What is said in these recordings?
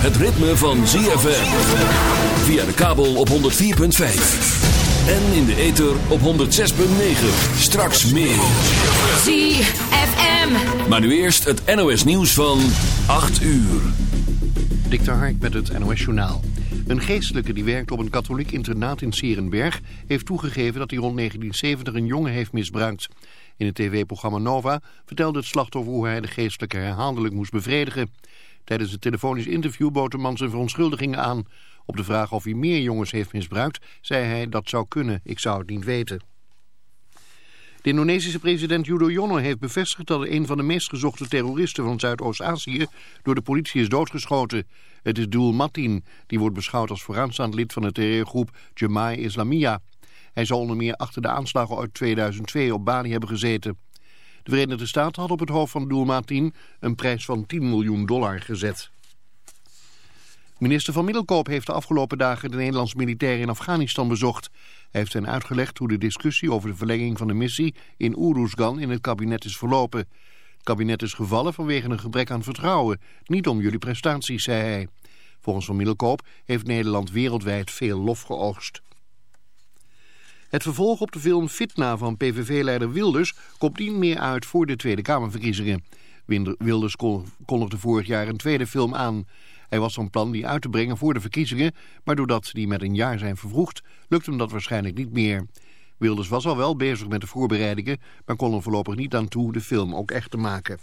we van ZFM. Via de kabel op 104.5. En in de ether op 106.9. Straks meer. ZFM. Maar nu eerst het NOS nieuws van 8 uur. Dik Hark met het NOS journaal. Een geestelijke die werkt op een katholiek internaat in Serenberg... heeft toegegeven dat hij rond 1970 een jongen heeft misbruikt. In het tv-programma Nova vertelde het slachtoffer hoe hij de geestelijke herhaaldelijk moest bevredigen... Tijdens het telefonisch interview bood man zijn verontschuldigingen aan. Op de vraag of hij meer jongens heeft misbruikt, zei hij dat zou kunnen, ik zou het niet weten. De Indonesische president Yudhoyono heeft bevestigd dat een van de meest gezochte terroristen van Zuidoost-Azië door de politie is doodgeschoten. Het is Dul Matin, die wordt beschouwd als vooraanstaand lid van de terreurgroep Jemaah Islamiyah. Hij zal onder meer achter de aanslagen uit 2002 op Bali hebben gezeten. De Verenigde Staten had op het hoofd van Doelma 10 een prijs van 10 miljoen dollar gezet. Minister van Middelkoop heeft de afgelopen dagen de Nederlandse militairen in Afghanistan bezocht. Hij heeft hen uitgelegd hoe de discussie over de verlenging van de missie in Uruzgan in het kabinet is verlopen. Het kabinet is gevallen vanwege een gebrek aan vertrouwen, niet om jullie prestaties, zei hij. Volgens Van Middelkoop heeft Nederland wereldwijd veel lof geoogst. Het vervolg op de film Fitna van PVV-leider Wilders komt niet meer uit voor de Tweede Kamerverkiezingen. Wilders kondigde vorig jaar een tweede film aan. Hij was van plan die uit te brengen voor de verkiezingen, maar doordat die met een jaar zijn vervroegd, lukt hem dat waarschijnlijk niet meer. Wilders was al wel bezig met de voorbereidingen, maar kon er voorlopig niet aan toe de film ook echt te maken.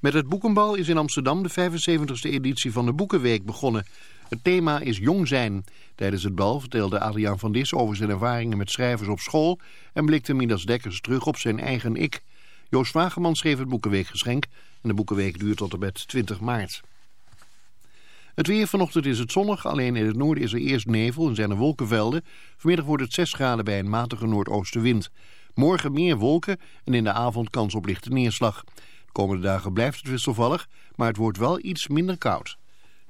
Met het Boekenbal is in Amsterdam de 75e editie van de Boekenweek begonnen. Het thema is jong zijn. Tijdens het bal vertelde Adriaan van Dis over zijn ervaringen met schrijvers op school... en blikte Midas Dekkers terug op zijn eigen ik. Joost Wageman schreef het Boekenweekgeschenk... en de Boekenweek duurt tot en met 20 maart. Het weer vanochtend is het zonnig, alleen in het noorden is er eerst nevel en zijn er wolkenvelden. Vanmiddag wordt het 6 graden bij een matige noordoostenwind. Morgen meer wolken en in de avond kans op lichte neerslag. De komende dagen blijft het wisselvallig, maar het wordt wel iets minder koud.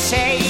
say.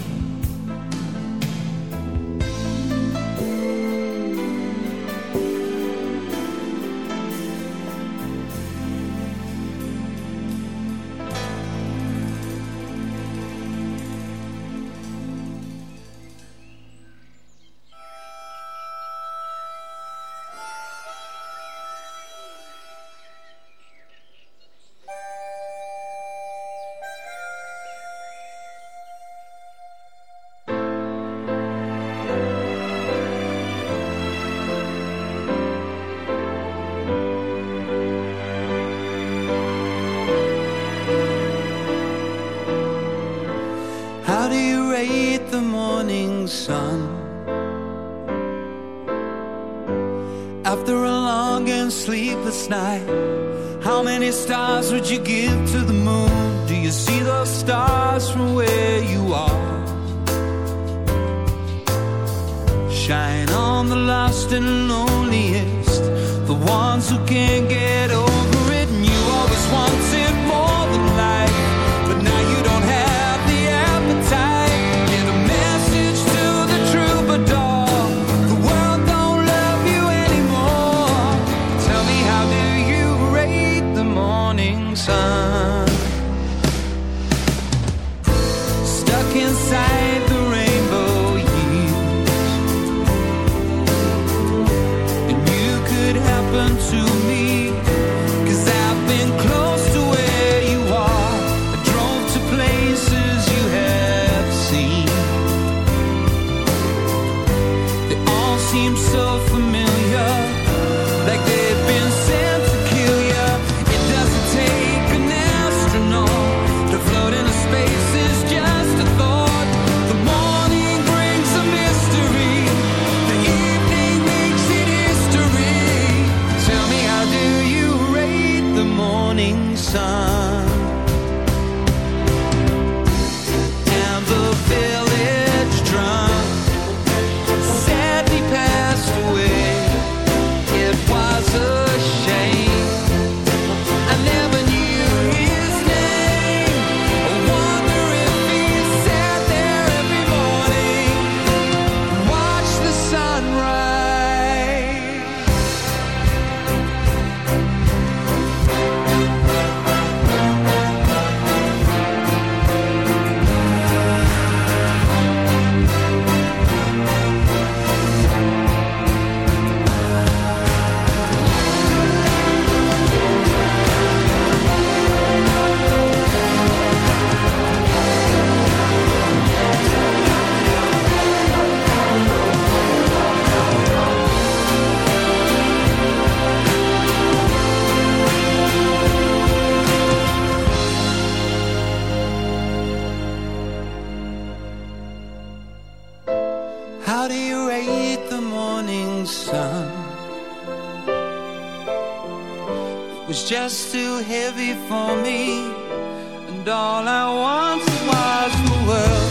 sun. How do you rate the morning sun? It was just too heavy for me, and all I wanted was the world.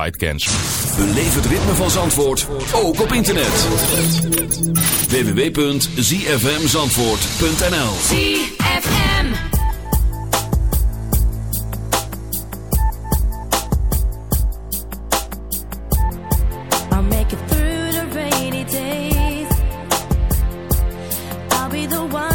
Fight Cancer. Het ritme van Zandvoort, ook op internet. www.zfmzandvoort.nl ZFM I'll make it through the the one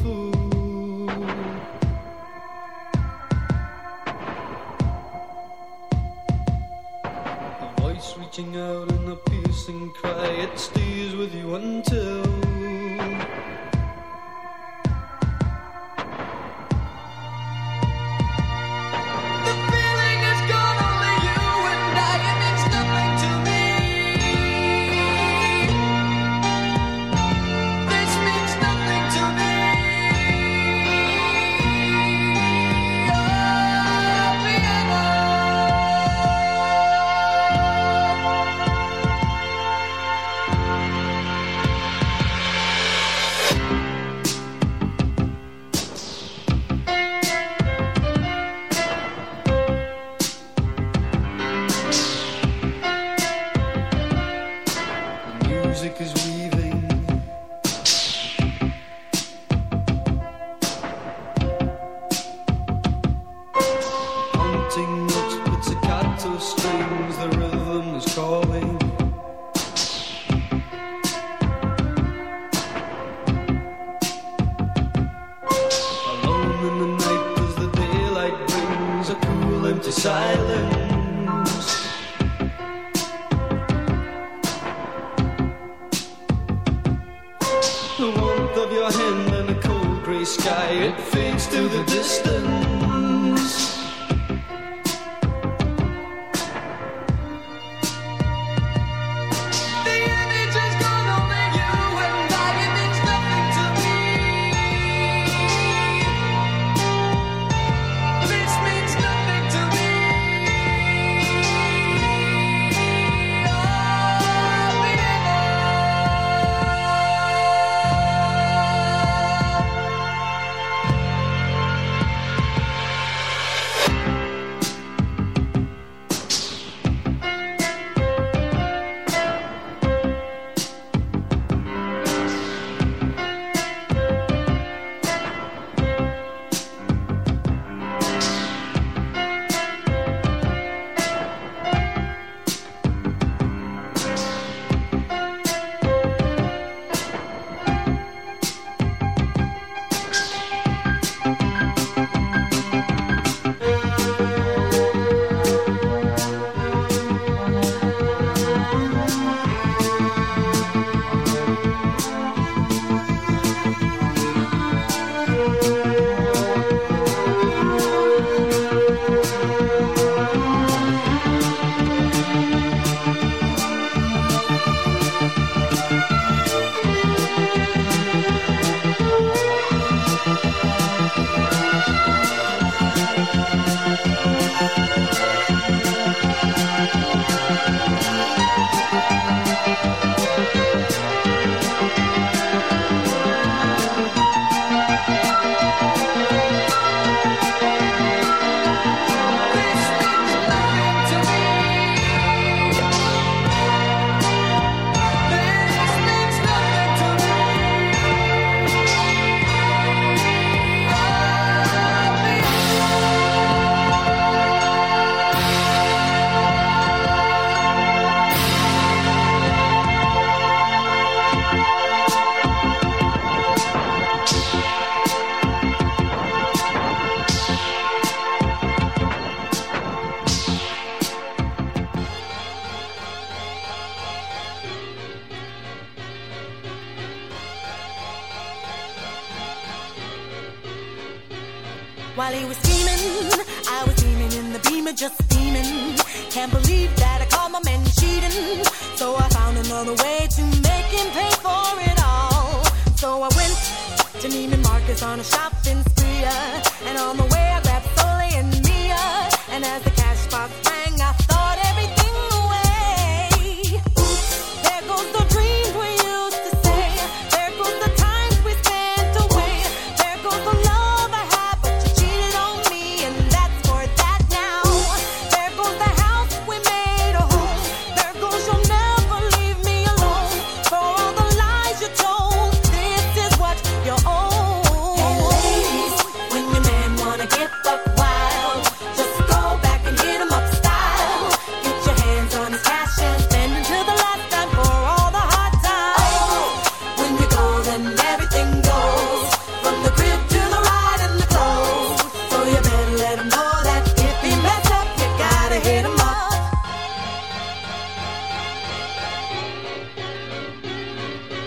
it fades to the distance.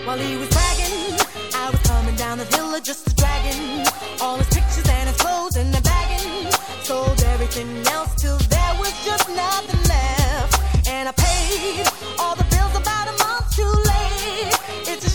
While he was bragging, I was coming down the hill just a dragon. All his pictures and his clothes in the bagging. Sold everything else till there was just nothing left. And I paid all the bills about a month too late. It's a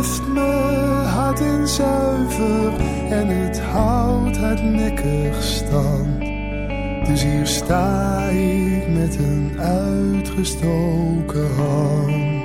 heeft me hard in zuiver en het houdt hardnekkig stand. Dus hier sta ik met een uitgestoken hand.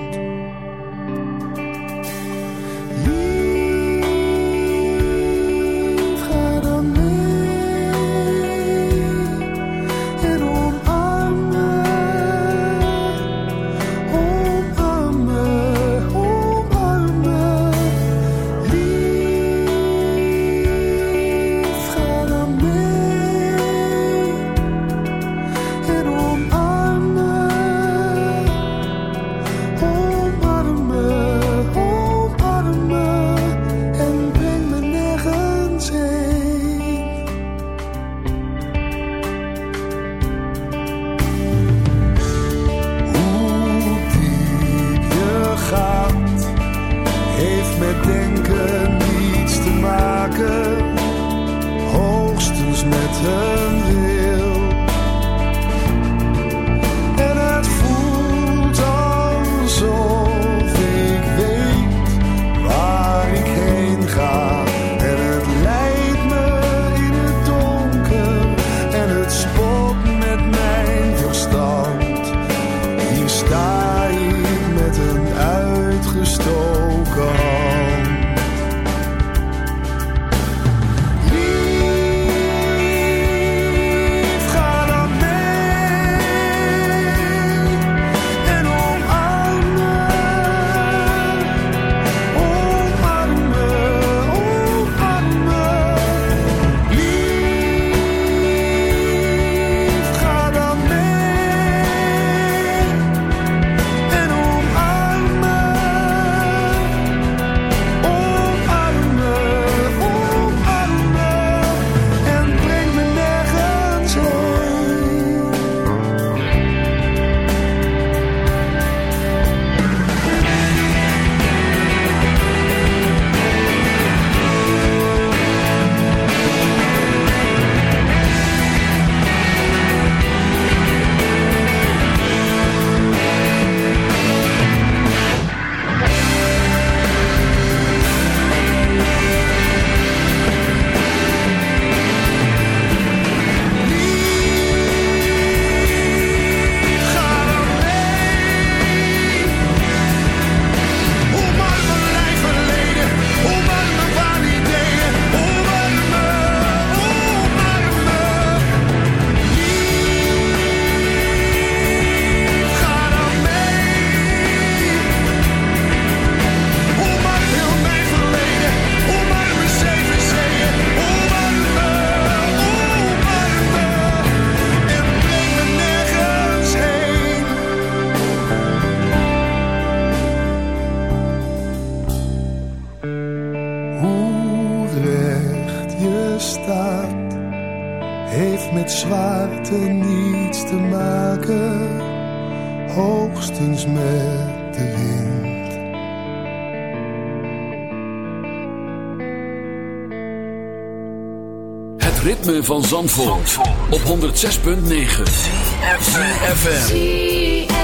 106.9 FM.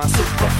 my super